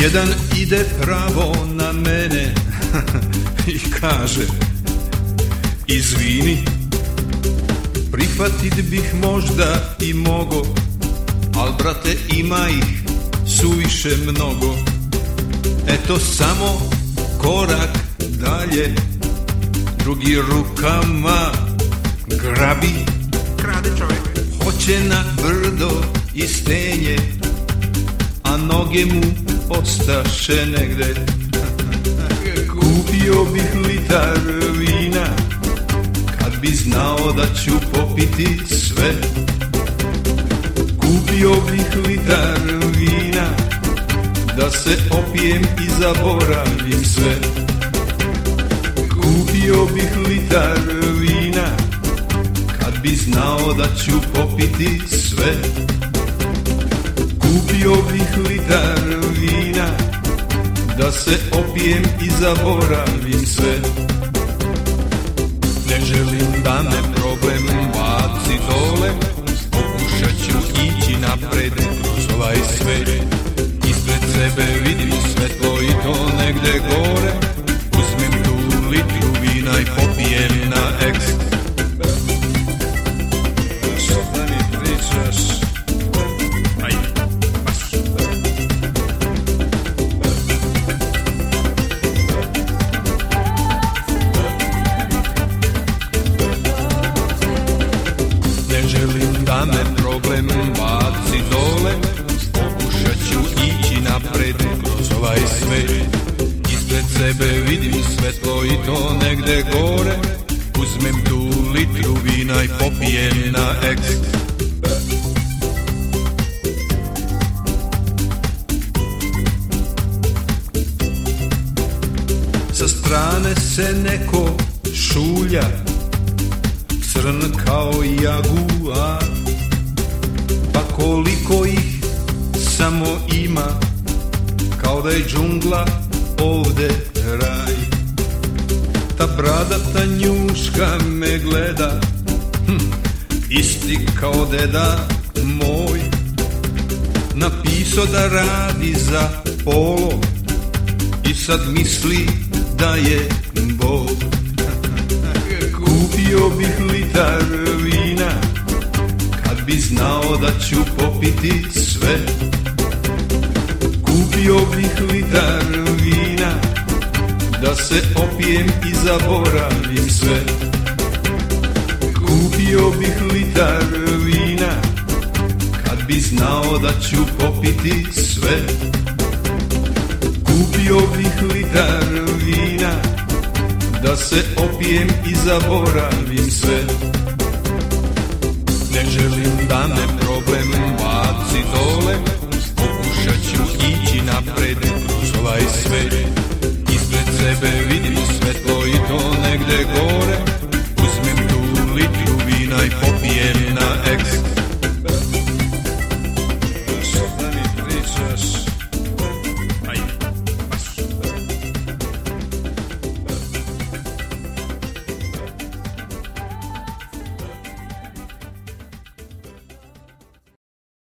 Jedan ide pravo na mene i kaže Izvini, prihvatit bih možda i mogo Al brate ima ih suviše mnogo Eto samo korak dalje Drugi rukama grabi Krade čovjek. Hoće na brdo i stenje A noge mu ostaše negde. Kupio bih litar vina Kad bi znao da ću popiti sve. Kupio bih litar vina Da se opijem i zaboravim sve. Kupio bih litar vina Kad bi znao da ću popiti sve. Kupio bih litar Da se opijem i zaboravim sve. Ne želim da me problem baci dole Pokušat ću ići napred kroz ovaj svet. Ispred sebe vidim svetlo i to negde gore. Uzmem tu litru vina i popijem želim da me problem baci dole Pokušat ću ići napred. Kroz ovaj svet Ispred sebe vidim svetlo i to negde gore. Uzmem tu litru vina i popijem na eks. Sa strane se neko šulja Crn kao jaguar. Pa koliko ih samo ima Kao da je džungla ovde raj. Ta bradata njuška me gleda hm, Isti kao deda moj. Napisao da radi za polo I sad misli da je Bog ću popiti sve. Kupio bih litar vina Da se opijem i zaboravim sve. Kupio bih litar vina Kad bi znao da ću popiti sve. Kupio bih litar vina Da se opijem i zaboravim sve Ne želim da me problem baci dole. Pokušat ću ići napred ovaj svet